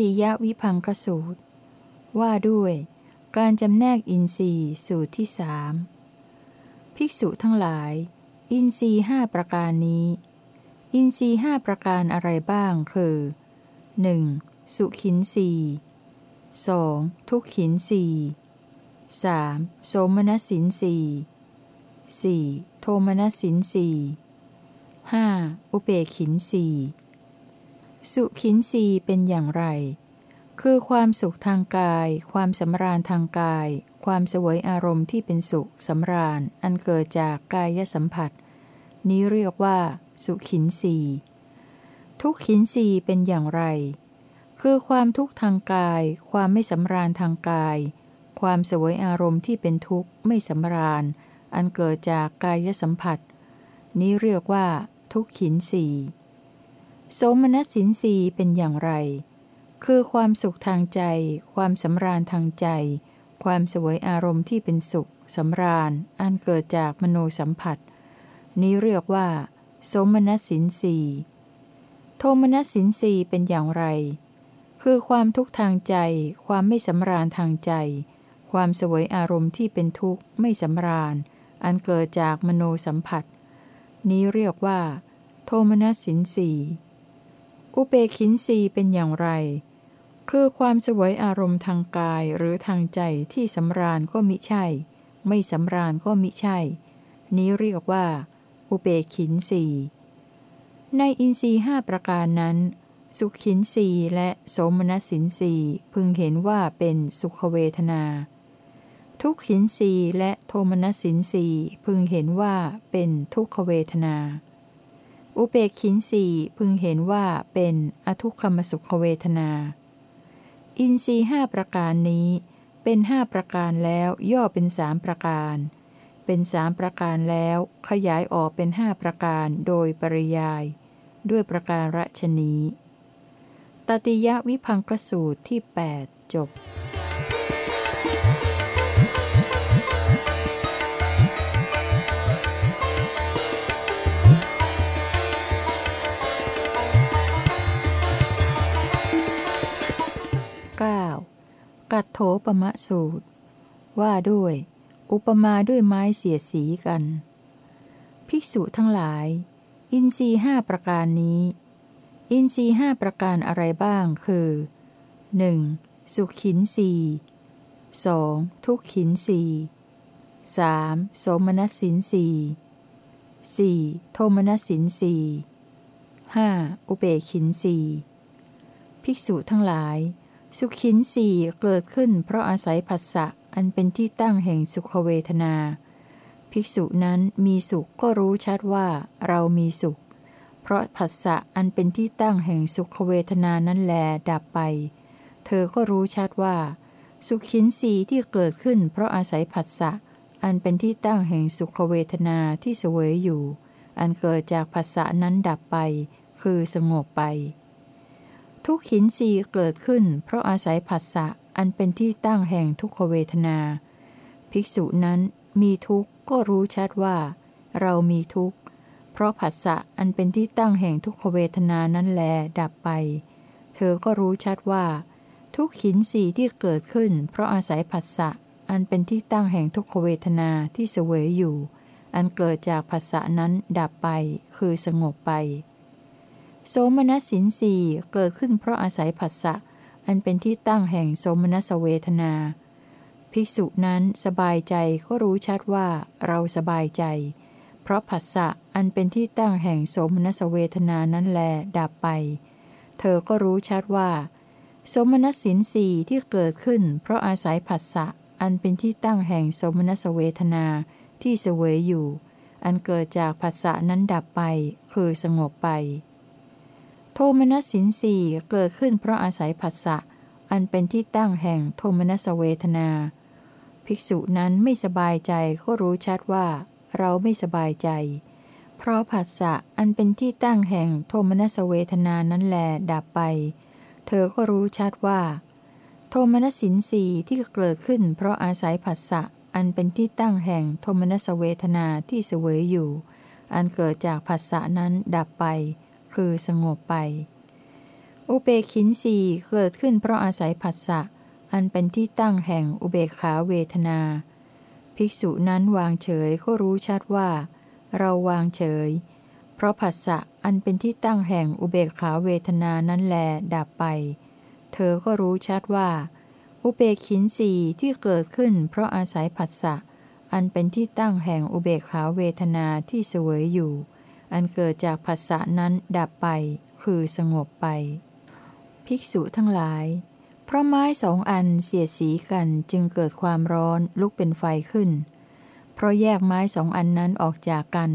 ติยวิพังคสูตร ว่าด้วย การจำแนกอินทรีย์สูตรที่สามภิกษุทั้งหลาย อินทรีห้าประการนี้ อินทรีห้าประการอะไรบ้างคือ 1. สุขินสี 2. ทุกขินสี 3. โสมนสินสี 4. โทมนสินสี 5. อุเบกินสี สุขินสีเป็นอย่างไร คือความสุขทางกาย ความสำราญทางกาย ความสวยอารมณ์ที่เป็นสุขสำราญ อันเกิดจากกายสัมผัส นี้เรียกว่า สุขินสีทุกขินสีเป็นอย่างไร คือความทุกข์ทางกาย ความไม่สำราญทางกาย ความสวยอารมณ์ที่เป็นทุกข์ไม่สำราญ อันเกิดจากกายสัมผัส นี้เรียกว่า ทุกขินสี สมนัสสินสีเป็นอย่างไร คือความสุขทางใจ ความสำราญทางใจ ความสวยอารมณ์ที่เป็นสุขสำราญ อันเกิดจากมโนสัมผัส นี้เรียกว่าโสมนัสสินสีโทมนัสสินสีเป็นอย่างไร คือความทุกข์ทางใจ ความไม่สำราญทางใจ ความสวยอารมณ์ที่เป็นทุกข์ไม่สำราญ อันเกิดจากมโนสัมผัส นี้เรียกว่า โทมนัสสินสี อุเบกินสีเป็นอย่างไร คือความสวยอารมณ์ทางกายหรือทางใจที่สำราญก็มิใช่ ไม่สำราญก็มิใช่ นี้เรียกว่า อุเบกินสีในอินทรีห้าประการนั้น สุขินสีและโสมนสินสีพึงเห็นว่าเป็นสุขเวทนา ทุกขินสีและโทมนสินสีพึงเห็นว่าเป็นทุกขเวทนา อุเบกขินสีพึงเห็นว่าเป็นอทุกขมสุขเวทนา อินทรีห้าประการนี้ เป็นห้าประการแล้วย่อเป็นสามประการ เป็นสามประการแล้วขยายออกเป็นห้าประการโดยปริยาย ด้วยประการรชนีตติยวิพังกสูตรที่ 8 จบ 9. กัดโถปมะสูตร ว่าด้วย อุปมาด้วยไม้เสียสีกัน ภิกษุทั้งหลาย อินทรีห้าประการนี้ อินทรีห้าประการอะไรบ้างคือ 1. สุขินสี 2. ทุกขินสี 3. โสมนัสสินสี 4. โทมนัสสินสี 5. อุเบกินสีภิกษุทั้งหลาย สุขินสี่เกิดขึ้นเพราะอาศัยผัสสะอันเป็นที่ตั้งแห่งสุขเวทนา ภิกษุนั้นมีสุขก็รู้ชัดว่าเรามีสุข เพราะผัสสะอันเป็นที่ตั้งแห่งสุขเวทนานั้นแลดับไป เธอก็รู้ชัดว่า สุขินสีที่เกิดขึ้นเพราะอาศัยผัสสะอันเป็นที่ตั้งแห่งสุขเวทนาที่เสวยอยู่ อันเกิดจากผัสสะนั้นดับไป คือสงบไป ทุกขินสีเกิดขึ้น เพราะอาศัยผัสสะอันเป็นที่ตั้งแห่งทุกขเวทนา ภิกษุนั้นมีทุกข์ก็รู้ชัดว่า เรามีทุกข์ เพราะผัสสะอันเป็นที่ตั้งแห่งทุกขเวทนานั้นแลดับไป เธอก็รู้ชัดว่า ทุกขินสีที่เกิดขึ้น เพราะอาศัยผัสสะอันเป็นที่ตั้งแห่งทุกขเวทนาที่เสวยอยู่ อันเกิดจากผัสสะนั้นดับไป คือสงบไป โสมนัสสินสีเกิดขึ้นเพราะอาศัยผัสสะ อันเป็นที่ตั้งแห่งโสมนัสเวทนา ภิกษุนั้นสบายใจก็รู้ชัดว่าเราสบายใจ เพราะผัสสะอันเป็นที่ตั้งแห่งโสมนัสเวทนานั้นแลดับไป เธอก็รู้ชัดว่าโสมนัสสินสีที่เกิดขึ้น เพราะอาศัยผัสสะอันเป็นที่ตั้งแห่งโสมนัสเวทนาที่เสวยอยู่ อันเกิดจากผัสสะนั้นดับไป คือสงบไป โทมนัสสินสีเกิดขึ้นเพราะอาศัยผัสสะ อันเป็นที่ตั้งแห่งโทมนัสเวทนา ภิกษุนั้นไม่สบายใจก็รู้ชัดว่า เราไม่สบายใจ เพราะผัสสะอันเป็นที่ตั้งแห่งโทมนัสเวทนานั้นแลดับไป เธอก็รู้ชัดว่า โทมนัสสินสีที่เกิดขึ้น เพราะอาศัยผัสสะอันเป็นที่ตั้งแห่งโทมนัสเวทนาที่เสวยอยู่ อันเกิดจากผัสสะนั้นดับไป คือสงบไป อุเบกินสีเกิดขึ้นเพราะอาศัยผัสสะ อันเป็นที่ตั้งแห่งอุเบกขาเวทนา ภิกษุนั้นวางเฉยก็รู้ชัดว่า เราวางเฉย เพราะผัสสะอันเป็นที่ตั้งแห่งอุเบกขาเวทนานั้นแลดับไป เธอก็รู้ชัดว่า อุเบกินสีที่เกิดขึ้นเพราะอาศัยผัสสะอันเป็นที่ตั้งแห่งอุเบกขาเวทนาที่สวยอยู่ อันเกิดจากผัสสะนั้นดับไป คือสงบไป ภิกษุทั้งหลาย เพราะไม้สองอันเสียสีกันจึงเกิดความร้อนลุกเป็นไฟขึ้น เพราะแยกไม้สองอันนั้นออกจากกัน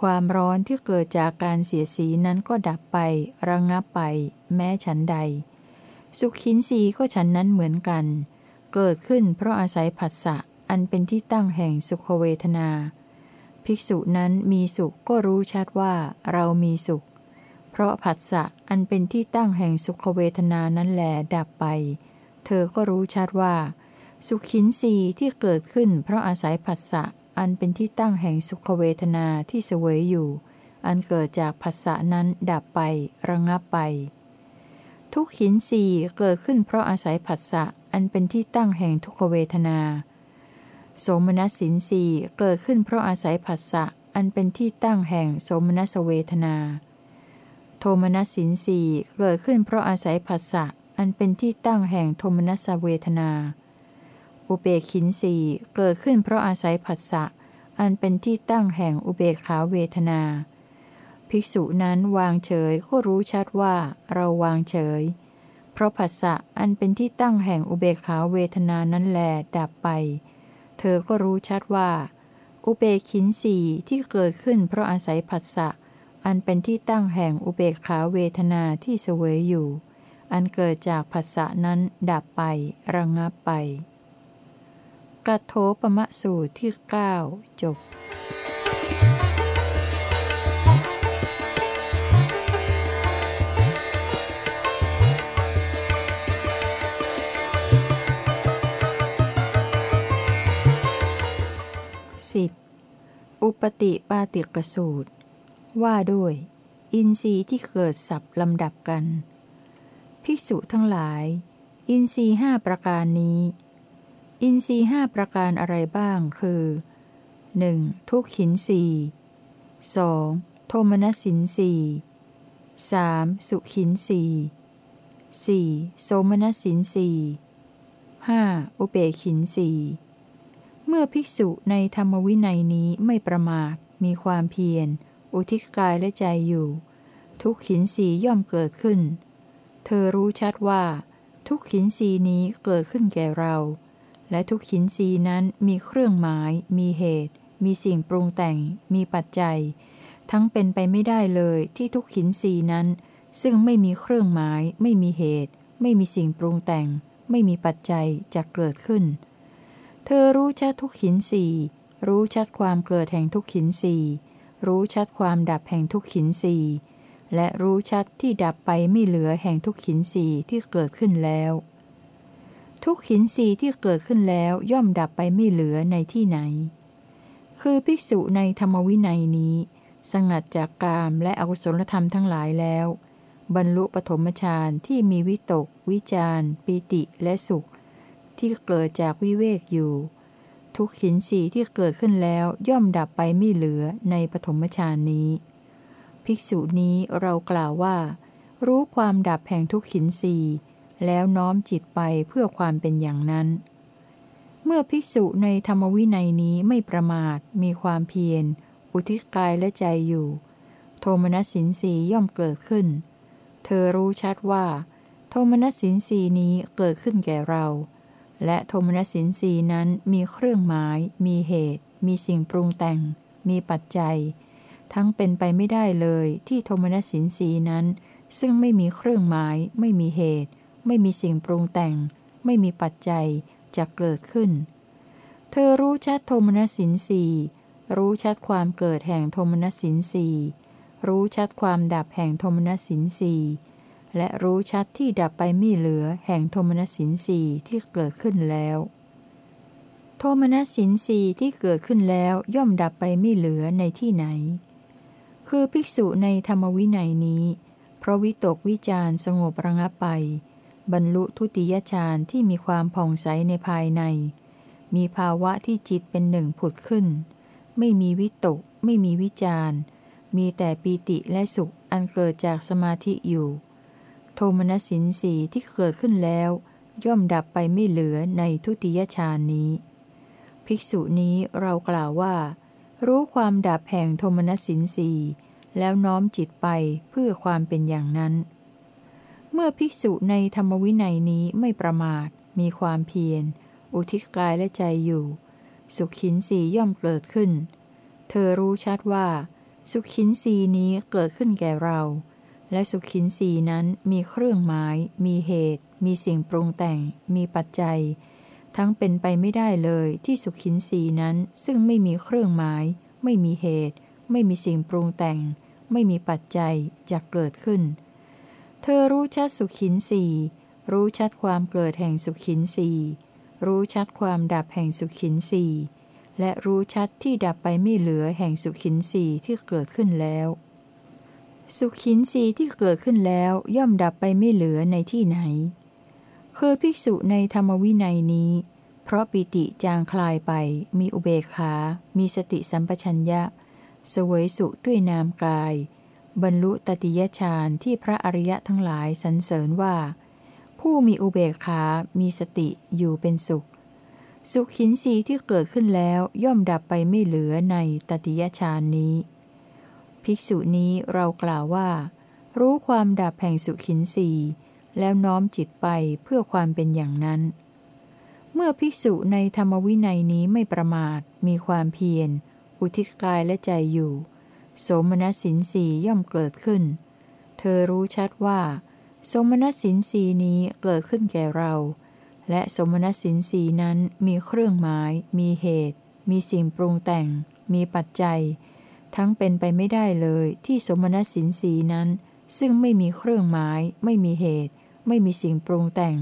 ความร้อนที่เกิดจากการเสียสีนั้นก็ดับไประงงับไป แม้ฉันใด สุขินสีก็ฉันนั้นเหมือนกัน เกิดขึ้นเพราะอาศัยผัสสะอันเป็นที่ตั้งแห่งสุขเวทนา ภิกษุนั้นมีสุขก็รู้ชัดว่าเรามีสุข เพราะผัสสะอันเป็นที่ตั้งแห่งสุขเวทนานั้นแหลดับไป เธอก็รู้ชัดว่า สุขินสีที่เกิดขึ้น เพราะอาศัยผัสสะอันเป็นที่ตั้งแห่งสุขเวทนาที่เสวยอยู่ อันเกิดจากผัสสะนั้นดับไประงับไป ทุกขินสีเกิดขึ้นเพราะอาศัยผัสสะอันเป็นที่ตั้งแห่งทุกเวทนา สมนัสสินสีเกิดขึ้นเพราะอาศัยผัสสะอันเป็นที่ตั้งแห่งโสมนัสเวทนา โทมนัสสินสีเกิดขึ้นเพราะอาศัยผัสสะอันเป็นที่ตั้งแห่งโทมนัสเวทนา อุเบกขินสีเกิดขึ้นเพราะอาศัยผัสสะอันเป็นที่ตั้งแห่งอุเบกขาเวทนา ภิกษุนั้นวางเฉยก็รู้ชัดว่าเราวางเฉย เพราะผัสสะอันเป็นที่ตั้งแห่งอุเบกขาเวทนานั้นแลดับไป เธอก็รู้ชัดว่า อุเบกขินสีที่เกิดขึ้นเพราะอาศัยผัสสะ อันเป็นที่ตั้งแห่งอุเบกขาเวทนาที่เสวยอยู่ อันเกิดจากผัสสะนั้นดับไประงงับไปกัตโทปมะสูตรที่ 9 จบ 10. อุปติปาติกสูตร ว่าด้วย อินทรีย์ที่เกิดสับลำดับกัน ภิกษุทั้งหลาย อินทรีย์ห้าประการนี้ อินทรีย์ห้าประการอะไรบ้างคือ 1. ทุกขินสีสองโทมนสินสีสามสุขินสีสี่โสมนสินสีห้าอุเบขินสี เมื่อภิกษุในธรรมวินัยนี้ไม่ประมาท มีความเพียร อุทิศกายและใจอยู่ ทุกขินสีย่อมเกิดขึ้น เธอรู้ชัดว่า ทุกขินสีนี้เกิดขึ้นแก่เรา และทุกขินสีนั้นมีเครื่องหมาย มีเหตุ มีสิ่งปรุงแต่ง มีปัจจัย ทั้งเป็นไปไม่ได้เลยที่ทุกขินสีนั้น ซึ่งไม่มีเครื่องหมาย ไม่มีเหตุ ไม่มีสิ่งปรุงแต่ง ไม่มีปัจจัยจะเกิดขึ้น เธอรู้ชัดทุกขินสีรู้ชัดความเกิดแห่งทุกขินสีรู้ชัดความดับแห่งทุกขินสีและรู้ชัดที่ดับไปไม่เหลือแห่งทุกขินสีที่เกิดขึ้นแล้ว ทุกขินสีที่เกิดขึ้นแล้วย่อมดับไปไม่เหลือในที่ไหน คือภิกษุในธรรมวินัยนี้ สงัดจากกามและอกุศลธรรมทั้งหลายแล้ว บรรลุปฐมฌานที่มีวิตก วิจารปิติและสุข ที่เกิดจากวิเวกอยู่ ทุกขินสีที่เกิดขึ้นแล้วย่อมดับไปไม่เหลือในปฐมฌานนี้ ภิกษุนี้เรากล่าวว่า รู้ความดับแห่งทุกขินสีแล้วน้อมจิตไปเพื่อความเป็นอย่างนั้น เมื่อภิกษุในธรรมวินัยนี้ไม่ประมาทมีความเพียร อุทิศกายและใจอยู่ โทมนัสสินสีย่อมเกิดขึ้น เธอรู้ชัดว่า โทมนัสสินสีนี้เกิดขึ้นแก่เรา และโทมนัสินสีนั้นมีเครื่องหมาย มีเหตุ มีสิ่งปรุงแต่ง มีปัจจัย ทั้งเป็นไปไม่ได้เลยที่โทมนัสินสีนั้น ซึ่งไม่มีเครื่องหมาย ไม่มีเหตุ ไม่มีสิ่งปรุงแต่ง ไม่มีปัจจัยจะเกิดขึ้น เธอรู้ชัดโทมนัสินสีรู้ชัดความเกิดแห่งโทมนัสินสีรู้ชัดความดับแห่งโทมนัสินสี และรู้ชัดที่ดับไปไม่เหลือแห่งโทมนัสสินสีที่เกิดขึ้นแล้ว โทมนัสสินสีที่เกิดขึ้นแล้วย่อมดับไปไม่เหลือในที่ไหน คือภิกษุในธรรมวินัยนี้ เพราะวิตกวิจารสงบระงับไป บรรลุทุติยฌานที่มีความผ่องใสในภายใน มีภาวะที่จิตเป็นหนึ่งผุดขึ้น ไม่มีวิตก ไม่มีวิจารมีแต่ปีติและสุขอันเกิดจากสมาธิอยู่ ทมนสินสีที่เกิดขึ้นแล้ว ย่อมดับไปไม่เหลือในทุติยฌานนี้ ภิกษุนี้เรากล่าวว่า รู้ความดับแห่งโทมนสินสีแล้วน้อมจิตไปเพื่อความเป็นอย่างนั้น เมื่อภิกษุในธรรมวินัยนี้ไม่ประมาท มีความเพียร อุทิศกายและใจอยู่ สุขินสีย่อมเกิดขึ้น เธอรู้ชัดว่า สุขขินสีนี้เกิดขึ้นแก่เรา และสุขินสีนั้นมีเครื่องหมาย มีเหตุ มีสิ่งปรุงแต่ง มีปัจจัย ทั้งเป็นไปไม่ได้เลยที่สุขินสีนั้นซึ่งไม่มีเครื่องหมาย ไม่มีเหตุ ไม่มีสิ่งปรุงแต่ง ไม่มีปัจจัยจะเกิดขึ้น เธอรู้ชัดสุขินสีรู้ชัดความเกิดแห่งสุขินสีรู้ชัดความดับแห่งสุขินสีและรู้ชัดที่ดับไปไม่เหลือแห่งสุขินสีที่เกิดขึ้นแล้ว สุขินสีที่เกิดขึ้นแล้วย่อมดับไปไม่เหลือในที่ไหน คือภิกษุในธรรมวินัยนี้ เพราะปิติจางคลายไป มีอุเบกขา มีสติสัมปชัญญะสวยสุด้วยนามกาย บรรลุตติยฌานที่พระอริยะทั้งหลายสรรเสริญว่า ผู้มีอุเบกขา มีสติอยู่เป็นสุข สุขขินสีที่เกิดขึ้นแล้วย่อมดับไปไม่เหลือในตติยฌานนี้ ภิกษุนี้เรากล่าวว่า รู้ความดับแห่งสุขินสีแล้วน้อมจิตไปเพื่อความเป็นอย่างนั้น เมื่อภิกษุในธรรมวินัยนี้ไม่ประมาท มีความเพียร อุทิศกายและใจอยู่ โสมนัสสินสีย่อมเกิดขึ้น เธอรู้ชัดว่า สมนัสสินสีนี้เกิดขึ้นแก่เรา และสมนัสสินสีนั้นมีเครื่องหมาย มีเหตุ มีสิ่งปรุงแต่ง มีปัจจัย ทั้งเป็นไปไม่ได้เลยที่สมนัสสินสีนั้น ซึ่งไม่มีเครื่องหมาย ไม่มีเหตุ ไม่มีสิ่งปรุงแต่ง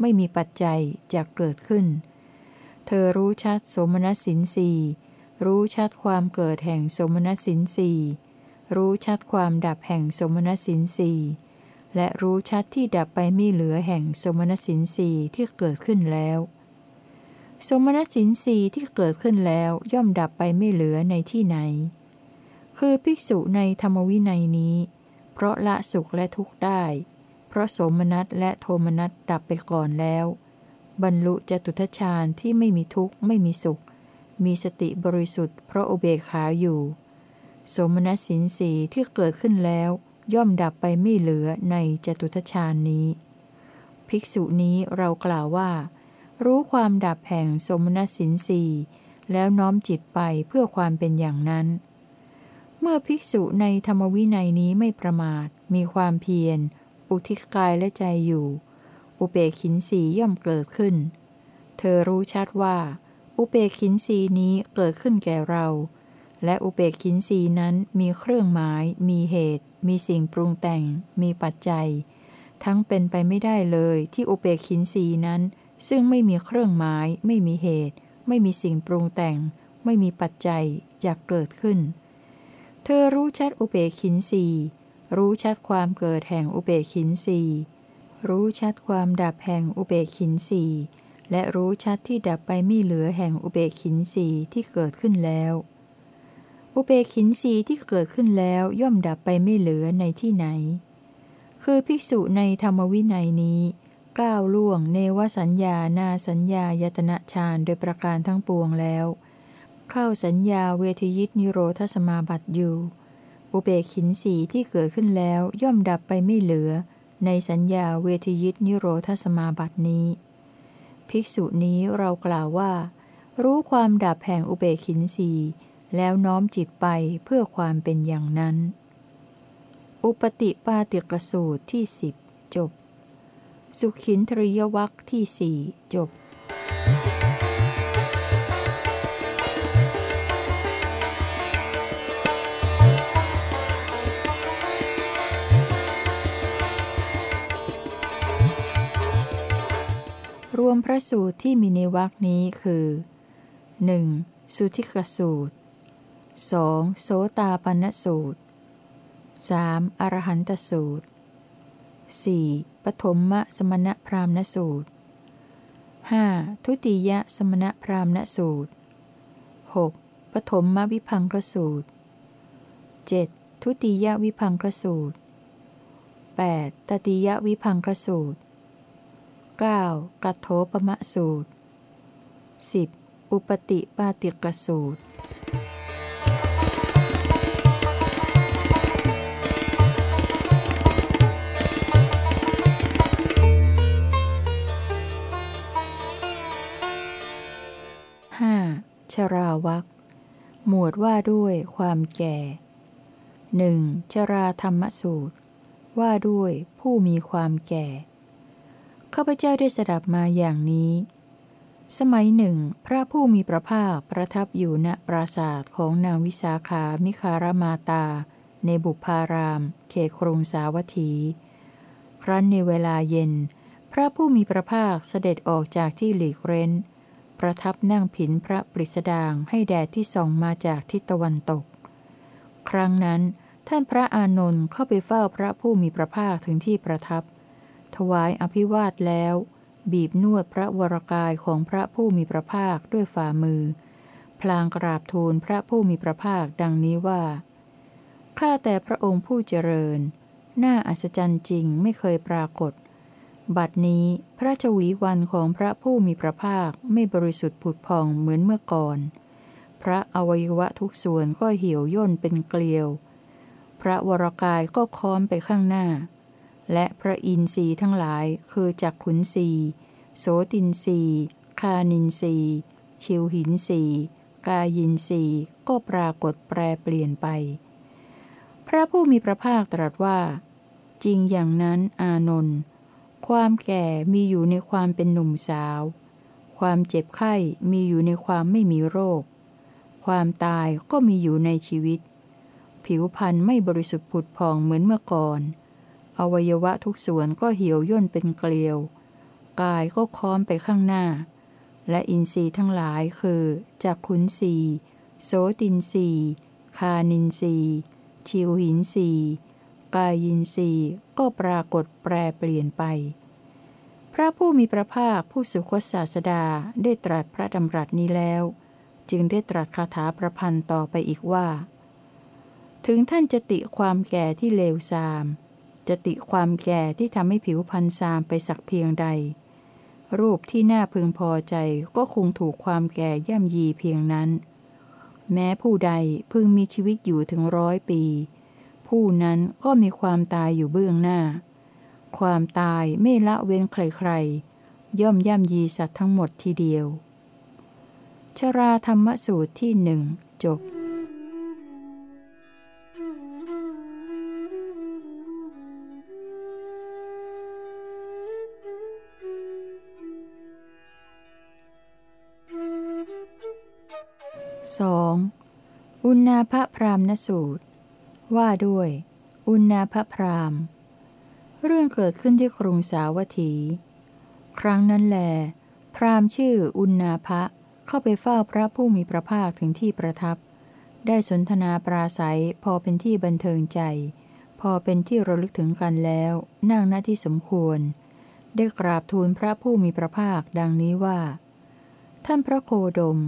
ไม่มีปัจจัยจะเกิดขึ้น เธอรู้ชัดสมนัสสินสีรู้ชัดความเกิดแห่งสมณสินสีรู้ชัดความดับแห่งสมณสินสีและรู้ชัดที่ดับไปไม่เหลือแห่งสมณสินสีที่เกิดขึ้นแล้ว สมณสินสีที่เกิดขึ้นแล้วย่อมดับไปไม่เหลือในที่ไหน คือภิกษุในธรรมวินัยนี้ เพราะละสุขและทุกข์ได้ เพราะสมนัตและโทมนัตดับไปก่อนแล้ว บรรลุจตุทชาญที่ไม่มีทุกข์ไม่มีสุข มีสติบริสุทธิ์เพราะอุเบกขาอยู่ สมณสินสีที่เกิดขึ้นแล้ว ย่อมดับไปไม่เหลือในจตุทชาญนี้ ภิกษุนี้เรากล่าวว่า รู้ความดับแห่งสมณสินสีแล้วน้อมจิตไปเพื่อความเป็นอย่างนั้น เมื่อภิกษุในธรรมวินัยนี้ไม่ประมาท มีความเพียร อุทิศกายและใจอยู่ อุเบกินสีย่อมเกิดขึ้น เธอรู้ชัดว่า อุเบกินสีนี้เกิดขึ้นแก่เรา และอุเบกินสีนั้นมีเครื่องหมาย มีเหตุ มีสิ่งปรุงแต่ง มีปัจจัย ทั้งเป็นไปไม่ได้เลยที่อุเบกินสีนั้น ซึ่งไม่มีเครื่องหมาย ไม่มีเหตุ ไม่มีสิ่งปรุงแต่ง ไม่มีปัจจัยจะเกิดขึ้น เธอรู้ชัดอุเบกินสีรู้ชัดความเกิดแห่งอุเบกินสีรู้ชัดความดับแห่งอุเบกินสีและรู้ชัดที่ดับไปไม่เหลือแห่งอุเบกินสีที่เกิดขึ้นแล้ว อุเบกินสีที่เกิดขึ้นแล้วย่อมดับไปไม่เหลือในที่ไหน คือภิกษุในธรรมวินัยนี้ก้าวล่วงเนวสัญญานาสัญญายตนะฌานโดยประการทั้งปวงแล้ว เข้าสัญญาเวทยิตนิโรธสมาบัติอยู่ อุเบกินสีที่เกิดขึ้นแล้วย่อมดับไปไม่เหลือ ในสัญญาเวทยิตนิโรธสมาบัตินี้ ภิกษุนี้เรากล่าวว่า รู้ความดับแห่งอุเบกินสีแล้วน้อมจิตไปเพื่อความเป็นอย่างนั้น อุปติปาติกสูตรที่สิบจบ สุขินทริยวัคที่สี่จบร วมพระสูตรที่มีในวรคนี้คือ 1. สุทิกสูตร 2. โสตาปันสูตร 3. อรหันตสูตร 4. ปฐมมสมณพราหมณสูตร 5. ทุติยสมณพราหมณสูตร 6. ปฐมมวิพังคสูตร 7. ทุติยวิพังคสูตร 8. ตติยวิพังคสูตร 9. กัตโธปมะสูตร 10. อุปติปาติกสูตรชราวักหมวดว่าด้วยความแก่หนึ่งชราธรรมสูตร ว่าด้วยผู้มีความแก่ ข้าพเจ้าได้สดับมาอย่างนี้ สมัยหนึ่ง พระผู้มีพระภาคประทับอยู่ณปราศาสตร์ของนางวิสาขามิคารมาตา ในบุพาราม เขตกรุงสาวัตถี ครั้นในเวลาเย็น พระผู้มีพระภาคเสด็จออกจากที่หลีกเร้น ประทับนั่งผินพระปริสดางให้แดดที่ส่องมาจากทิศตะวันตก ครั้งนั้นท่านพระอานนท์เข้าไปเฝ้าพระผู้มีพระภาคถึงที่ประทับ ถวายอภิวาทแล้ว บีบนวดพระวรกายของพระผู้มีพระภาคด้วยฝ่ามือ พลางกราบทูลพระผู้มีพระภาคดังนี้ว่า ข้าแต่พระองค์ผู้เจริญ น่าอัศจรรย์จริงไม่เคยปรากฏ บัดนี้พระชวีวันของพระผู้มีพระภาคไม่บริสุทธิ์ผุดพองเหมือนเมื่อก่อน พระอวัยวะทุกส่วนก็เหี่ยวย่นเป็นเกลียว พระวรกายก็ค้อมไปข้างหน้า และพระอินทรีย์ทั้งหลายคือจักขุนสีโสตินสีคานินสีชิวหินสีกายินสีก็ปรากฏแปรเปลี่ยนไป พระผู้มีพระภาคตรัสว่า จริงอย่างนั้นอานนท์ความแก่มีอยู่ในความเป็นหนุ่มสาว ความเจ็บไข้มีอยู่ในความไม่มีโรค ความตายก็มีอยู่ในชีวิต ผิวพรรณไม่บริสุทธิ์ผุดพองเหมือนเมื่อก่อน อวัยวะทุกส่วนก็เหี่ยวย่นเป็นเกลียว กายก็ค้อมไปข้างหน้า และอินทรีย์ทั้งหลายคือจากขุนสีโสตินสีคานินสีชิวหินสีกายินรีก็ปรากฏแปรเปลี่ยนไป พระผู้มีพระภาคผู้สุคตศาสดาได้ตรัสพระดำรัสนี้แล้ว จึงได้ตรัสคาถาประพันธ์ต่อไปอีกว่า ถึงท่านจะติความแก่ที่เลวทราม จะติความแก่ที่ทำให้ผิวพันซามไปสักเพียงใด รูปที่น่าพึงพอใจก็คงถูกความแก่ย่ำยีเพียงนั้น แม้ผู้ใดพึงมีชีวิตอยู่ถึงร้อยปี ผู้นั้นก็มีความตายอยู่เบื้องหน้า ความตายไม่ละเว้นใครๆ ย่อมย่ำยีสัตว์ทั้งหมดทีเดียว ชราธรรมสูตรที่หนึ่งจบ สองอุณาภพรามณสูตร ว่าด้วย อุณาภพรามเรื่องเกิดขึ้นที่กรุงสาวัตถี ครั้งนั้นแล พรามชื่ออุณาภะเข้าไปเฝ้าพระผู้มีพระภาคถึงที่ประทับ ได้สนทนาปราศัยพอเป็นที่บันเทิงใจ พอเป็นที่ระลึกถึงกันแล้ว นั่งหน้าที่สมควร ได้กราบทูลพระผู้มีพระภาคดังนี้ว่า ท่านพระโคดม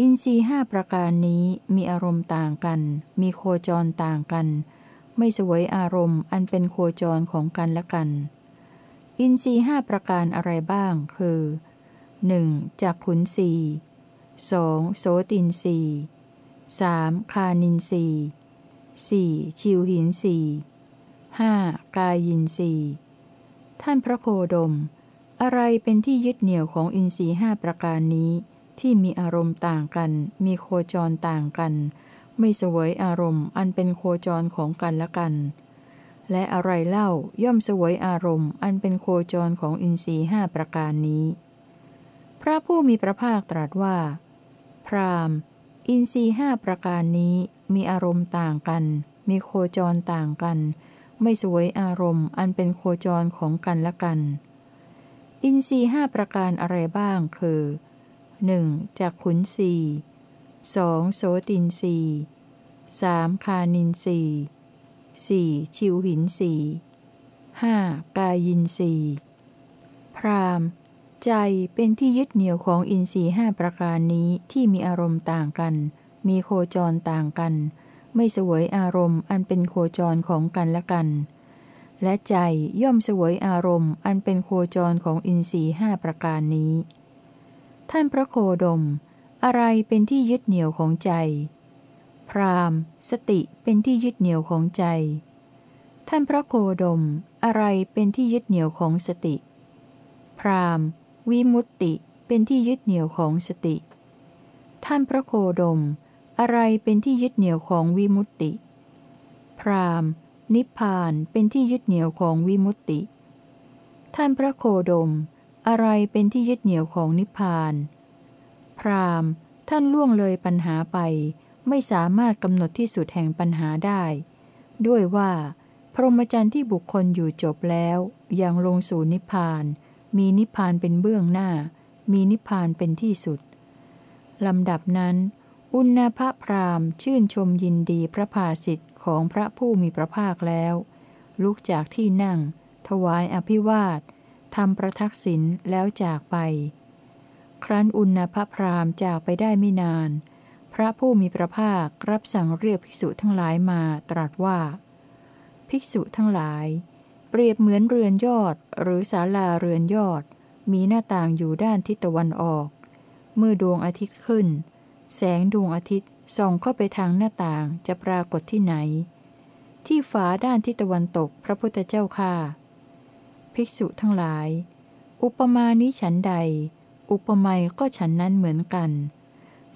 อินทรีห้าประการนี้มีอารมณ์ต่างกัน มีโคจรต่างกัน ไม่สวยอารมณ์อันเป็นโคจรของกันและกัน อินทรีห้าประการอะไรบ้าง คือ 1. จากขุนสีสองโสตินสีสามคานินสีสี่ชิวหินสีห้ากายินสีท่านพระโคดม อะไรเป็นที่ยึดเหนี่ยวของอินทรีห้าประการนี้ ที่มีอารมณ์ต่างกัน มีโคจรต่างกัน ไม่เสวยอารมณ์อันเป็นโคจรของกันและกัน และอะไรเล่าย่อมเสวยอารมณ์ อันเป็นโคจรของอินทรีห้าประการนี้ พระผู้มีพระภาคตรัสว่า พรามอินทรีห้าประการนี้มีอารมณ์ต่างกัน มีโคจรต่างกัน ไม่สวยอารมณ์อันเป็นโคจรของกันและกัน อินทรีห้าประการอะไรบ้างคือ หนึ่งจากขุนสีสองโสตินสีสามคานินสีสี่ชิวหินสี 5. กายินรีพรามใจเป็นที่ยึดเหนี่ยวของอินทรีห้าประการนี้ที่มีอารมณ์ต่างกัน มีโคจรต่างกัน ไม่เสวยอารมณ์อันเป็นโคจรของกันและกัน และใจย่อมเสวยอารมณ์อันเป็นโคจรของอินทรีห้าประการนี้ ท่านพระโคดม อะไรเป็นที่ยึดเหนี่ยวของใจ พรามสติเป็นที่ยึดเหนี่ยวของใจ ท่านพระโคดม อะไรเป็นที่ยึดเหนี่ยวของสติ พรามวิมุตติเป็นที่ยึดเหนี่ยวของสติ ท่านพระโคดม อะไรเป็นที่ยึดเหนี่ยวของวิมุตติ พรามนิพพานเป็นที่ยึดเหนี่ยวของวิมุตติ ท่านพระโคดม อะไรเป็นที่ยึดเหนี่ยวของนิพพาน พรามท่านล่วงเลยปัญหาไป ไม่สามารถกำหนดที่สุดแห่งปัญหาได้ ด้วยว่า พรหมจรรย์ที่บุคคลอยู่จบแล้วยังลงสู่นิพพาน มีนิพพานเป็นเบื้องหน้า มีนิพพานเป็นที่สุดลำดับนั้น อุณภพรามชื่นชมยินดีพระภาสิทธิ์ของพระผู้มีพระภาคแล้ว ลุกจากที่นั่ง ถวายอภิวาท ทำประทักษิณแล้วจากไป ครั้นอุณภพรามจากไปได้ไม่นาน พระผู้มีพระภาครับสั่งเรียกภิกษุทั้งหลายมาตรัสว่า ภิกษุทั้งหลาย เปรียบเหมือนเรือนยอดหรือศาลาเรือนยอด มีหน้าต่างอยู่ด้านทิศตะวันออก เมื่อดวงอาทิตย์ขึ้น แสงดวงอาทิตย์ส่องเข้าไปทางหน้าต่างจะปรากฏที่ไหน ที่ฝาด้านทิศตะวันตกพระพุทธเจ้าค่า ภิกษุทั้งหลาย อุปมานี้ฉันใด อุปไมยก็ฉันนั้นเหมือนกัน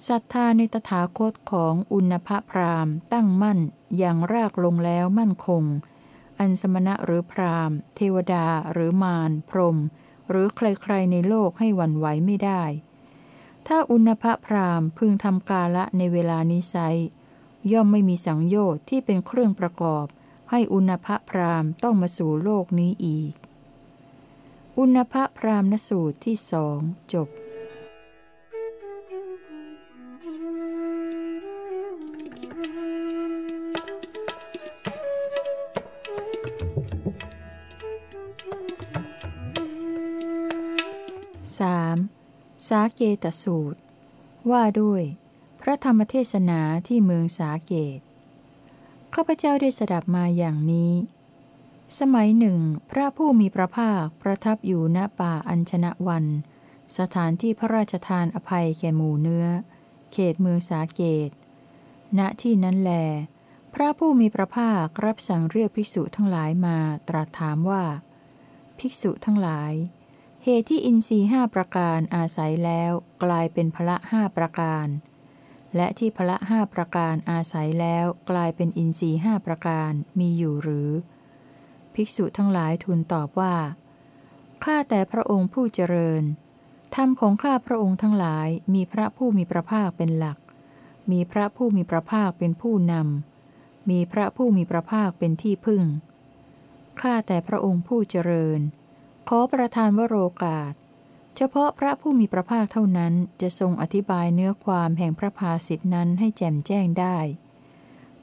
ศรัทธาในตถาคตของอุณภพรามตั้งมั่นอย่างรากลงแล้วมั่นคง อันสมณะหรือพรามเทวดาหรือมารพรม หรือใครๆในโลกให้หวั่นไหวไม่ได้ ถ้าอุณภพรามพึงทำกาละในเวลานี้ไซย่อมไม่มีสังโยชน์ที่เป็นเครื่องประกอบ ให้อุณภพรามต้องมาสู่โลกนี้อีก อุณภพรามนสูตรที่สองจบ 3. สาเกตสูตร ว่าด้วย พระธรรมเทศนาที่เมืองสาเกต ข้าพเจ้าได้สดับมาอย่างนี้ สมัยหนึ่ง พระผู้มีพระภาคประทับอยู่ณป่าอัญชนะวัน สถานที่พระราชทานอภัยแก่หมู่เนื้อ เขตเมืองสาเกต ณที่นั้นแล พระผู้มีพระภาครับสั่งเรียกภิกษุทั้งหลายมาตรัสถามว่า ภิกษุทั้งหลาย เหตุที่อินทรีห้าประการอาศัยแล้วกลายเป็นพละห้าประการ และที่พละห้าประการอาศัยแล้วกลายเป็นอินทรีห้าประการมีอยู่หรือ ภิกษุทั้งหลายทูลตอบว่า ข้าแต่พระองค์ผู้เจริญ ธรรมของข้าพระองค์ทั้งหลายมีพระผู้มีพระภาคเป็นหลัก มีพระผู้มีพระภาคเป็นผู้นำ มีพระผู้มีพระภาคเป็นที่พึ่ง ข้าแต่พระองค์ผู้เจริญ ขอประทานวโรกาส เฉพาะพระผู้มีพระภาคเท่านั้นจะทรงอธิบายเนื้อความแห่งพระภาสิทธนั้นให้แจ่มแจ้งได้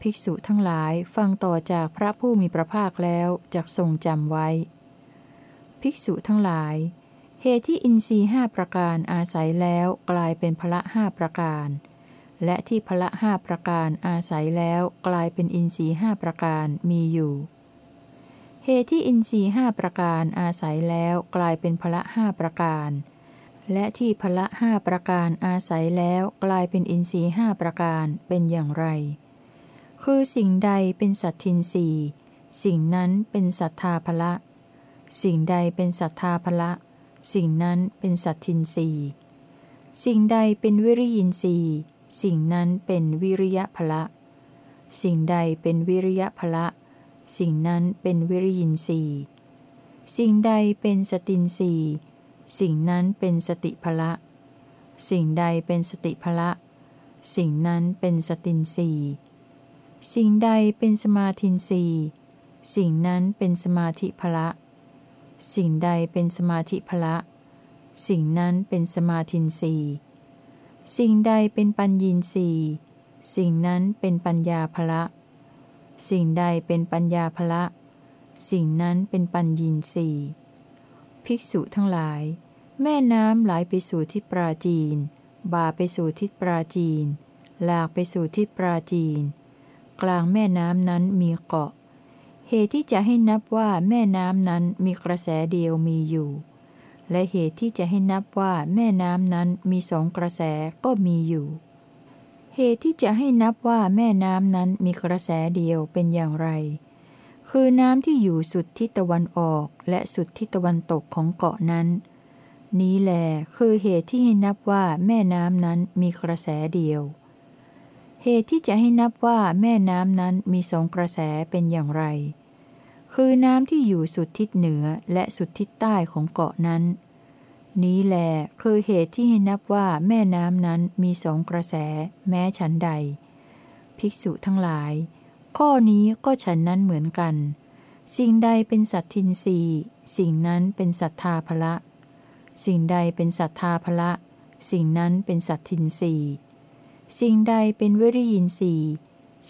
ภิกษุทั้งหลายฟังต่อจากพระผู้มีพระภาคแล้วจะทรงจำไว้ ภิกษุทั้งหลาย เหตุที่อินทรีห้าประการอาศัยแล้วกลายเป็นพละห้าประการ และที่พละห้าประการอาศัยแล้วกลายเป็นอินทรีห้าประการมีอยู่ เหตุที่อินทรีห้าประการอาศัยแล้วกลายเป็นพละห้าประการ และที่พละห้าประการอาศัยแล้วกลายเป็นอินทรีห้าประการเป็นอย่างไร คือสิ่งใดเป็นสัตทินรีสิ่งนั้นเป็นศรัทธาพละ สิ่งใดเป็นศรัทธาพละ สิ่งนั้นเป็นสัตทินรีสิ่งใดเป็นวิริยินรีสิ่งนั้นเป็นวิริยะพละ สิ่งใดเป็นวิริยะพละ สิ่งนั้นเป็นวิริยินทรีสิ่งใดเป็นสตินทรีสิ่งนั้นเป็นสติภละ สิ่งใดเป็นสติภละ สิ่งนั้นเป็นสตินทรีย์ สิ่งใดเป็นสมาธินรีสิ่งนั้นเป็นสมาธิภละ สิ่งใดเป็นสมาธิภละ สิ่งนั้นเป็นสมาธินรีสิ่งใดเป็นปัญญีนีสิ่งนั้นเป็นปัญญาภละ สิ่งใดเป็นปัญญาภละ สิ่งนั้นเป็นปัญญีสีภิกษุทั้งหลาย แม่น้ำไหลไปสู่ทิศปราจีน บ่าไปสู่ทิศปราจีน หลากไปสู่ทิศปราจีน กลางแม่น้ำนั้นมีเกาะ เหตุที่จะให้นับว่าแม่น้ำนั้นมีกระแสเดียวมีอยู่ และเหตุที่จะให้นับว่าแม่น้ำนั้นมีสองกระแสก็มีอยู่ เหตุที่จะให้นับว่าแม่น้ำนั้นมีกระแสเดียวเป็นอย่างไร คือน้ำที่อยู่สุดทิศตะวันออกและสุดทิศตะวันตกของเกาะนั้น นี้แหลคือเหตุที่ให้นับว่าแม่น้ำนั้นมีกระแสเดียว เหตุที่จะให้นับว่าแม่น้ำนั้นมีสองกระแสเป็นอย่างไร คือน้ำที่อยู่สุดทิศเหนือและสุดทิศใต้ของเกาะนั้น นี้แหลคือเหตุที่ให้นับว่าแม่น้ำนั้นมีสองกระแส แม้ฉันใด ภิกษุทั้งหลาย ข้อนี้ก็ฉันนั้นเหมือนกัน สิ่งใดเป็นสัตทินรีสิ่งนั้นเป็นสัทธาภละ สิ่งใดเป็นสัทธาภละ สิ่งนั้นเป็นสัตทินรี สิ่งใดเป็นวิริยินสี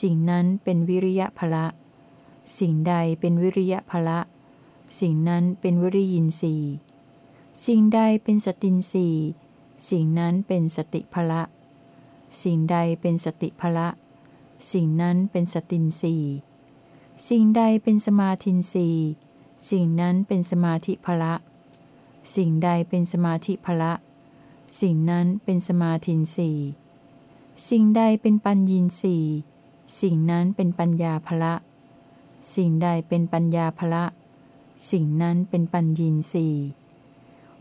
สิ่งนั้นเป็นวิริยะภละ สิ่งใดเป็นวิริยะภละ สิ่งนั้นเป็นวิริยินสีสิ่งใดเป็นสตินสีสิ่งนั้นเป็นสติภละ สิ่งใดเป็นสติภละ สิ่งนั้นเป็นสตินสีสิ่งใดเป็นสมาธินสีสิ่งนั้นเป็นสมาธิภละ สิ่งใดเป็นสมาธิภละ สิ่งนั้นเป็นสมาธินสี สิ่งใดเป็นปัญญีสี่สิ่งนั้นเป็นปัญญาภละ สิ่งใดเป็นปัญญาภละ สิ่งนั้นเป็นปัญญีสี่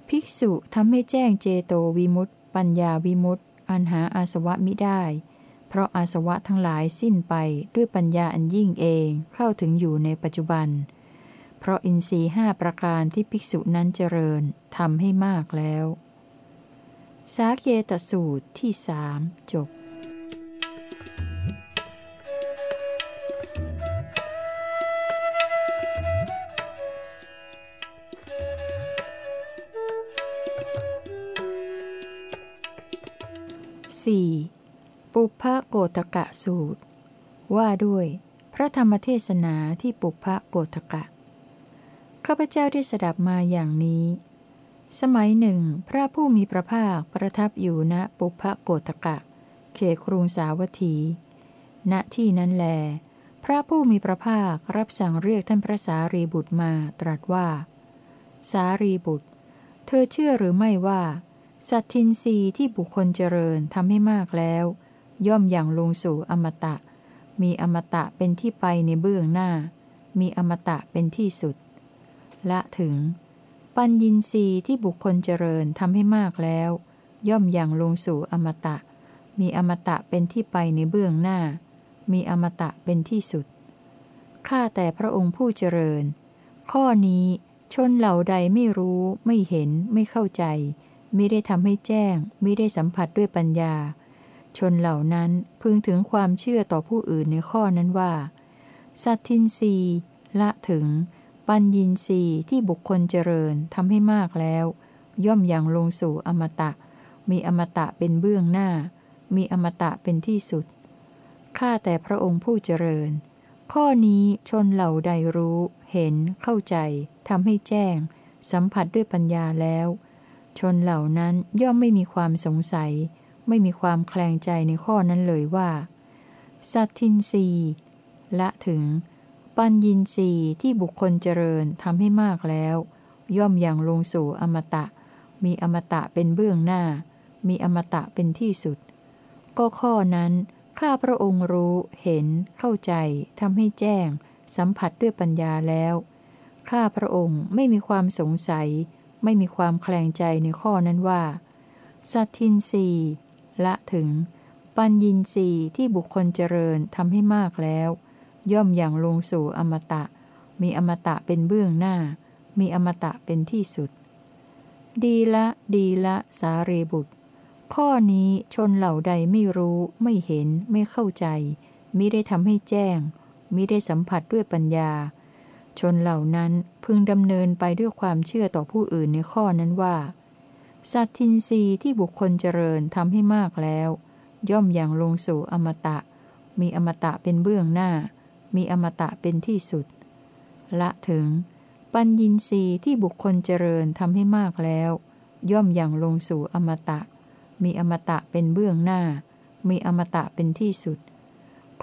ภิกษุทำให้แจ้งเจโตวิมุตต์ปัญญาวิมุตต์อันหาอาสวะมิได้ เพราะอาสวะทั้งหลายสิ้นไปด้วยปัญญาอันยิ่งเองเข้าถึงอยู่ในปัจจุบัน เพราะอินทรีห้าประการที่ภิกษุนั้นเจริญทำให้มากแล้ว สาเกตสูตรที่สามจบ พพะโกตกะสูตร ว่าด้วย พระธรรมเทศนาที่ปุพพะโกตกะ ข้าพเจ้าได้สดับมาอย่างนี้ สมัยหนึ่ง พระผู้มีพระภาคประทับอยู่ณปุพพะโกตกะ เขครุงสาวัตถี ณที่นั้นแล พระผู้มีพระภาครับสั่งเรียกท่านพระสารีบุตรมาตรัสว่า สารีบุตร เธอเชื่อหรือไม่ว่า สัตทินรีที่บุคคลเจริญทำให้มากแล้ว ย่อมอย่างลงสู่อมตะ มีอมตะเป็นที่ไปในเบื้องหน้า มีอมตะเป็นที่สุด ละถึง ปัญญินรีที่บุคคลเจริญทำให้มากแล้ว ย่อมอย่างลงสู่อมตะ มีอมตะเป็นที่ไปในเบื้องหน้า มีอมตะเป็นที่สุด ข้าแต่พระองค์ผู้เจริญ ข้อนี้ชนเหล่าใดไม่รู้ ไม่เห็น ไม่เข้าใจ ไม่ได้ทำให้แจ้ง ไม่ได้สัมผัสด้วยปัญญา ชนเหล่านั้นพึงถึงความเชื่อต่อผู้อื่นในข้อนั้นว่า สัตทินรีละถึง ปัญญินรีที่บุคคลเจริญทำให้มากแล้ว ย่อมอย่างลงสู่อมตะ มีอมตะเป็นเบื้องหน้า มีอมตะเป็นที่สุด ข้าแต่พระองค์ผู้เจริญ ข้อนี้ชนเหล่าใดรู้ เห็น เข้าใจทำให้แจ้ง สัมผัสด้วยปัญญาแล้ว ชนเหล่านั้นย่อมไม่มีความสงสัย ไม่มีความแคลงใจในข้อนั้นเลยว่าสัตทินรีและถึง ปัญญินรีที่บุคคลเจริญทำให้มากแล้ว ย่อมอย่างลงสู่อมตะ มีอมตะเป็นเบื้องหน้า มีอมตะเป็นที่สุด ก็ข้อนั้น ข้าพระองค์รู้เห็น เข้าใจทำให้แจ้ง สัมผัสด้วยปัญญาแล้ว ข้าพระองค์ไม่มีความสงสัย ไม่มีความแคลงใจในข้อนั้นว่า สัตทินรี ละถึง ปัญญินรีที่บุคคลเจริญทำให้มากแล้ว ย่อมอย่างลงสู่อมตะ มีอมตะเป็นเบื้องหน้า มีอมตะเป็นที่สุด ดีละ ดีละ สารีบุตร ข้อนี้ชนเหล่าใดไม่รู้ ไม่เห็น ไม่เข้าใจ มิได้ทำให้แจ้ง มิได้สัมผัสด้วยปัญญา ชนเหล่านั้นพึงดำเนินไปด้วยความเชื่อต่อผู้อื่นในข้อนั้นว่า สัตทินรีที่บุคคลเจริญทำให้มากแล้ว ย่อมอย่างลงสู่อมตะ มีอมตะเป็นเบื้องหน้า มีอมตะเป็นที่สุด ละถึง ปัญญินรีที่บุคคลเจริญทำให้มากแล้ว ย่อมอย่างลงสู่อมตะ มีอมตะเป็นเบื้องหน้า มีอมตะเป็นที่สุด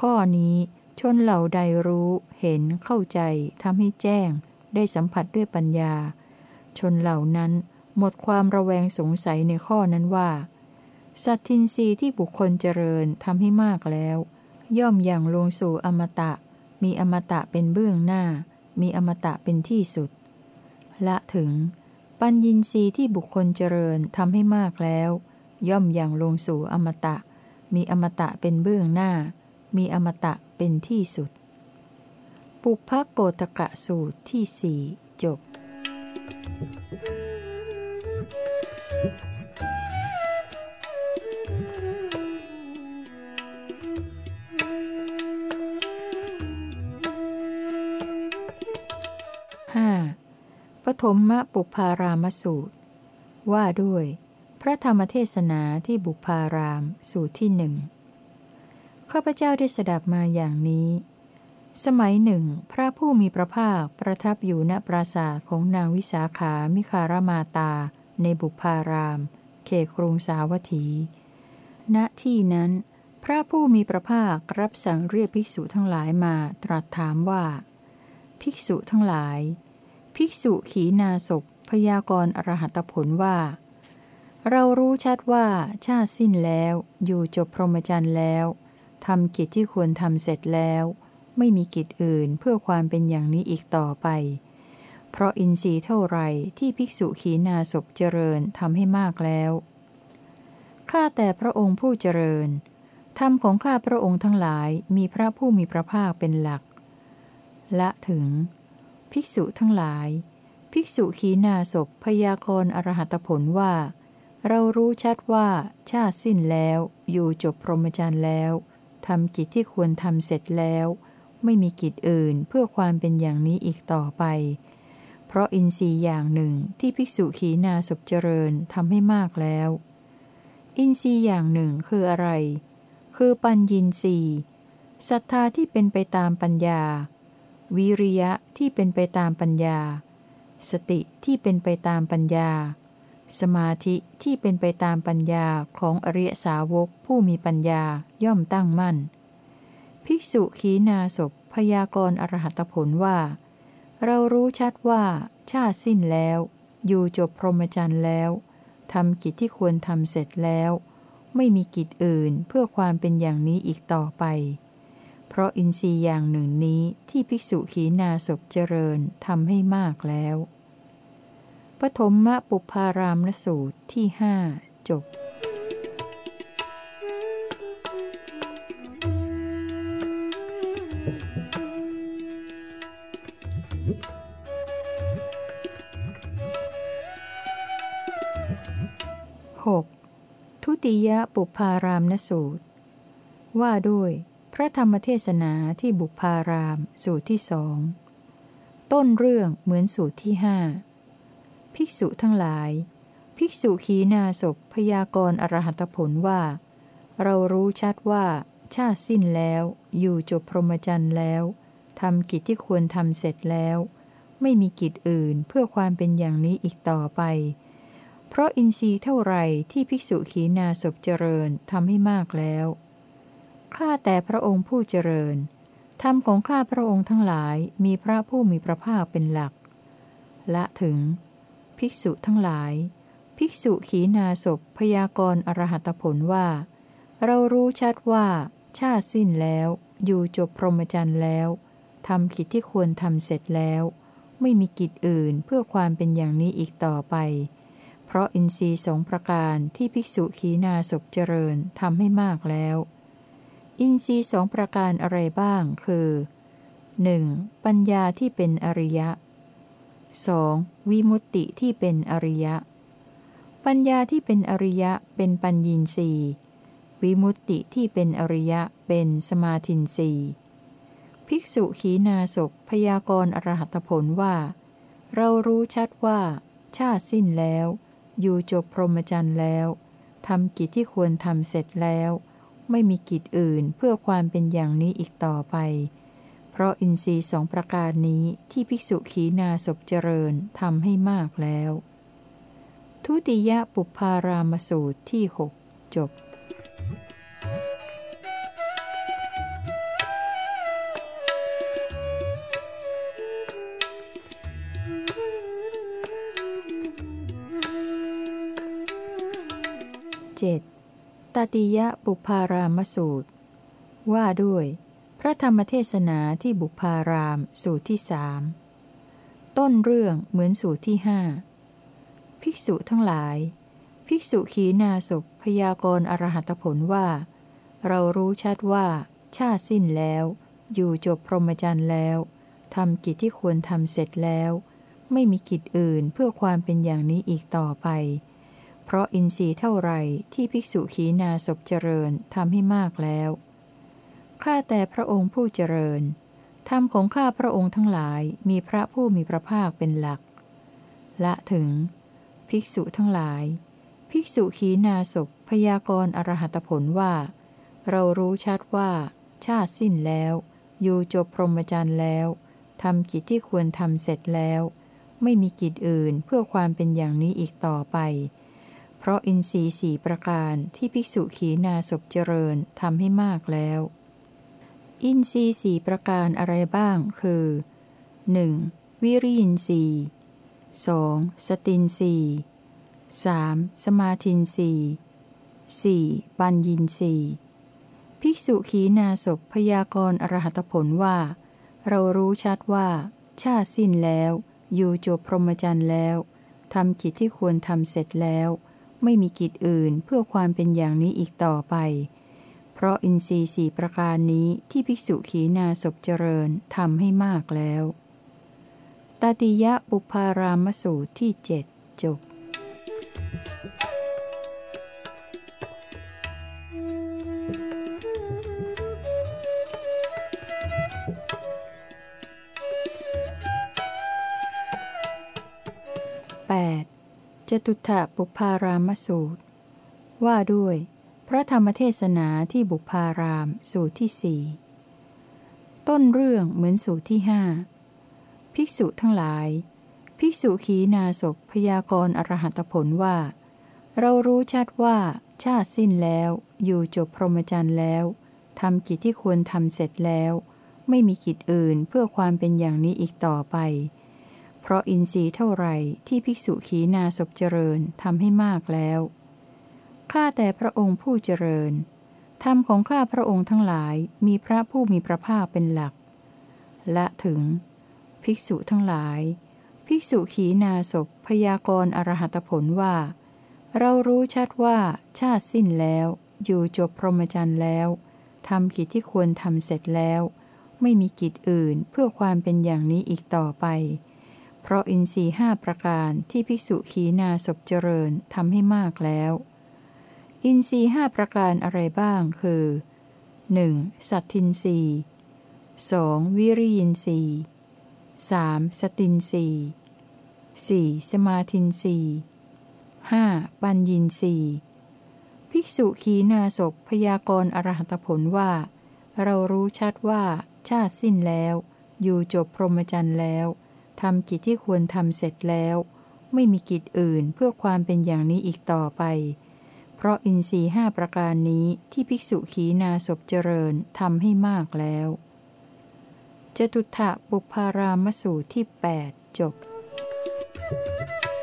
ข้อนี้ชนเหล่าใดรู้เห็นเข้าใจทำให้แจ้ง ได้สัมผัสด้วยปัญญา ชนเหล่านั้น หมดความระแวงสงสัยในข้อนั้นว่า สัตทินรีที่บุคคลเจริญทำให้มากแล้ว ย่อมอย่างลงสู่อมตะ มีอมตะเป็นเบื้องหน้า มีอมตะเป็นที่สุด ละถึง ปัญญินรีที่บุคคลเจริญทำให้มากแล้ว ย่อมอย่างลงสู่อมตะ มีอมตะเป็นเบื้องหน้า มีอมตะเป็นที่สุด ปุพพโกตกะสูตรที่สี่จบ 5. ปฐมมปุพารามสูตร ว่าด้วย พระธรรมเทศนาที่บุพารามสูตรที่หนึ่งข้าพเจ้าได้สดับมาอย่างนี้ สมัยหนึ่ง พระผู้มีพระภาคประทับอยู่ณปราสาทของนางวิสาขามิคารมาตา ในบุพาราม เขตกรุงสาวัตถี ณ ที่นั้น พระผู้มีพระภาครับสั่งเรียกภิกษุทั้งหลายมาตรัสถามว่า ภิกษุทั้งหลาย ภิกษุขีนาศพพยากรณ์อรหัตผลว่า เรารู้ชัดว่าชาติสิ้นแล้ว อยู่จบพรหมจรรย์แล้วทำกิจที่ควรทำเสร็จแล้ว ไม่มีกิจอื่นเพื่อความเป็นอย่างนี้อีกต่อไป เพราะอินทรีย์เท่าไรที่ภิกษุขีนาศพเจริญทำให้มากแล้ว ข้าแต่พระองค์ผู้เจริญ ธรรมของข้าพระองค์ทั้งหลายมีพระผู้มีพระภาคเป็นหลัก ละถึง ภิกษุทั้งหลาย ภิกษุขีนาศพพยากรณ์อรหัตผลว่า เรารู้ชัดว่าชาติสิ้นแล้ว อยู่จบพรหมจรรย์แล้วทำกิจที่ควรทำเสร็จแล้ว ไม่มีกิจอื่นเพื่อความเป็นอย่างนี้อีกต่อไป ราะอินทรีย์อย่างหนึ่งที่ภิกษุขีนาศพเจริญทำให้มากแล้ว อินทรีย์อย่างหนึ่งคืออะไร คือปัญญินทรีย์ศรัทธาที่เป็นไปตามปัญญา วิริยะที่เป็นไปตามปัญญา สติที่เป็นไปตามปัญญา สมาธิที่เป็นไปตามปัญญาของอริยสาวกผู้มีปัญญาย่อมตั้งมั่น ภิกษุขีนาศพพยากรอรหัตผลว่า เรารู้ชัดว่าชาติสิ้นแล้ว อยู่จบพรหมจรรย์แล้วทำกิจที่ควรทำเสร็จแล้ว ไม่มีกิจอื่นเพื่อความเป็นอย่างนี้อีกต่อไป เพราะอินทรีย์อย่างหนึ่งนี้ที่ภิกษุขีนาศพเจริญทำให้มากแล้ว ปฐมมปุพารามณสูตรที่หจบ 6. ทุติยปุพารามณสูตร ว่าด้วย พระธรรมเทศนาที่บุพารามสูตรที่สองต้นเรื่องเหมือนสูตรที่ห้าภิกษุทั้งหลาย ภิกษุขีนาศพพยากรณ์อรหัตผลว่า เรารู้ชัดว่า ชาติสิ้นแล้ว อยู่จบพรหมจรรย์แล้วทำกิจที่ควรทำเสร็จแล้ว ไม่มีกิจอื่นเพื่อความเป็นอย่างนี้อีกต่อไป เพราะอินทรีย์เท่าไรที่ภิกษุขีนาศพเจริญทำให้มากแล้ว ข้าแต่พระองค์ผู้เจริญ ธรรมของข้าพระองค์ทั้งหลายมีพระผู้มีพระภาคเป็นหลัก ละถึง ภิกษุทั้งหลาย ภิกษุขีนาศพพยากรณ์อรหัตผลว่า เรารู้ชัดว่า ชาติสิ้นแล้ว อยู่จบพรหมจรรย์แล้วทำกิจที่ควรทำเสร็จแล้ว ไม่มีกิจอื่นเพื่อความเป็นอย่างนี้อีกต่อไป ราะอินทรีย์สองประการที่ภิกษุขีนาศพเจริญทำให้มากแล้ว อินทรีย์สองประการอะไรบ้างคือ 1. ปัญญาที่เป็นอริยะ 2. วิมุตติที่เป็นอริยะ ปัญญาที่เป็นอริยะเป็นปัญญีสีวิมุตติที่เป็นอริยะเป็นสมาธินสีภิกษุขีนาศพพยากรอรหัตผลว่า เรารู้ชัดว่า ชาติสิ้นแล้ว อยู่จบพรหมจรรย์แล้วทำกิจที่ควรทำเสร็จแล้ว ไม่มีกิจอื่นเพื่อความเป็นอย่างนี้อีกต่อไป เพราะอินทรีย์สองประการนี้ที่ภิกษุขีนาศพเจริญทำให้มากแล้ว ทุติยปุพารามสูตรที่หกจบ 7. ตติยปุพารามสูตร ว่าด้วย พระธรรมเทศนาที่บุพารามสูตรที่สามต้นเรื่องเหมือนสูตรที่ห้าภิกษุทั้งหลาย ภิกษุขีนาศพยากรณ์อรหัตผลว่า เรารู้ชัดว่า ชาติสิ้นแล้ว อยู่จบพรหมจรรย์แล้วทำกิจที่ควรทำเสร็จแล้ว ไม่มีกิจอื่นเพื่อความเป็นอย่างนี้อีกต่อไป เพราะอินทรีย์เท่าไรที่ภิกษุขีนาศพเจริญทำให้มากแล้ว ข้าแต่พระองค์ผู้เจริญ ธรรมของข้าพระองค์ทั้งหลายมีพระผู้มีพระภาคเป็นหลัก ละถึง ภิกษุทั้งหลาย ภิกษุขีนาศพพยากรณ์อรหัตผลว่า เรารู้ชัดว่า ชาติสิ้นแล้ว อยู่จบพรหมจรรย์แล้วทำกิจที่ควรทำเสร็จแล้ว ไม่มีกิจอื่นเพื่อความเป็นอย่างนี้อีกต่อไป เพราะอินทรีย์สี่ประการที่ภิกษุขีนาศพเจริญทำให้มากแล้ว อินทรีย์สี่ประการอะไรบ้างคือ 1. วิริยินทรีย์ 2. สตินทรีย์ 3. สมาธินทรีย์ 4. ปัญญินทรีย์ภิกษุขีนาศพพยากรณ์อรหัตผลว่า เรารู้ชัดว่า ชาติสิ้นแล้ว อยู่จบพรหมจรรย์แล้วทำกิจที่ควรทำเสร็จแล้ว ไม่มีกิจอื่นเพื่อความเป็นอย่างนี้อีกต่อไป เพราะอินทรีย์สี่ประการนี้ที่ภิกษุขีนาศพเจริญทำให้มากแล้ว ตติยะปุพารามสูตรที่เจ็ดจบ ตุถะบุพารามสูตร ว่าด้วย พระธรรมเทศนาที่บุพารามสูตรที่สี่ต้นเรื่องเหมือนสูตรที่ห้าภิกษุทั้งหลาย ภิกษุขีนาศพพยากรณ์อรหัตผลว่า เรารู้ชัดว่าชาติสิ้นแล้ว อยู่จบพรหมจรรย์แล้วทำกิจที่ควรทำเสร็จแล้ว ไม่มีกิจอื่นเพื่อความเป็นอย่างนี้อีกต่อไป เพราะอินทรีย์เท่าไรที่ภิกษุขีนาศเจริญทำให้มากแล้ว ข้าแต่พระองค์ผู้เจริญ ธรรมของข้าพระองค์ทั้งหลายมีพระผู้มีพระภาคเป็นหลัก และถึง ภิกษุทั้งหลาย ภิกษุขีนาศพพยากรณ์อรหัตผลว่า เรารู้ชัดว่าชาติสิ้นแล้ว อยู่จบพรหมจรรย์แล้วทำกิจที่ควรทำเสร็จแล้ว ไม่มีกิจอื่นเพื่อความเป็นอย่างนี้อีกต่อไป เพราะอินทรีห้าประการที่ภิกษุขีนาศพเจริญทำให้มากแล้ว อินทรีห้าประการอะไรบ้างคือ 1. สัตทินรีสองวิริยินรีสามสตินรีสี่สมาธินรีห้าปัญญินรีภิกษุขีนาศพพยากรณ์อรหัตผลว่า เรารู้ชัดว่าชาติสิ้นแล้ว อยู่จบพรหมจรรย์แล้ว ทำกิจที่ควรทำเสร็จแล้ว ไม่มีกิจอื่นเพื่อความเป็นอย่างนี้อีกต่อไป เพราะอินทรีห้าประการนี้ที่ภิกษุขีนาศพเจริญทำให้มากแล้วจตุถะบุพารามสูตรที่ 8 จบ Thank you.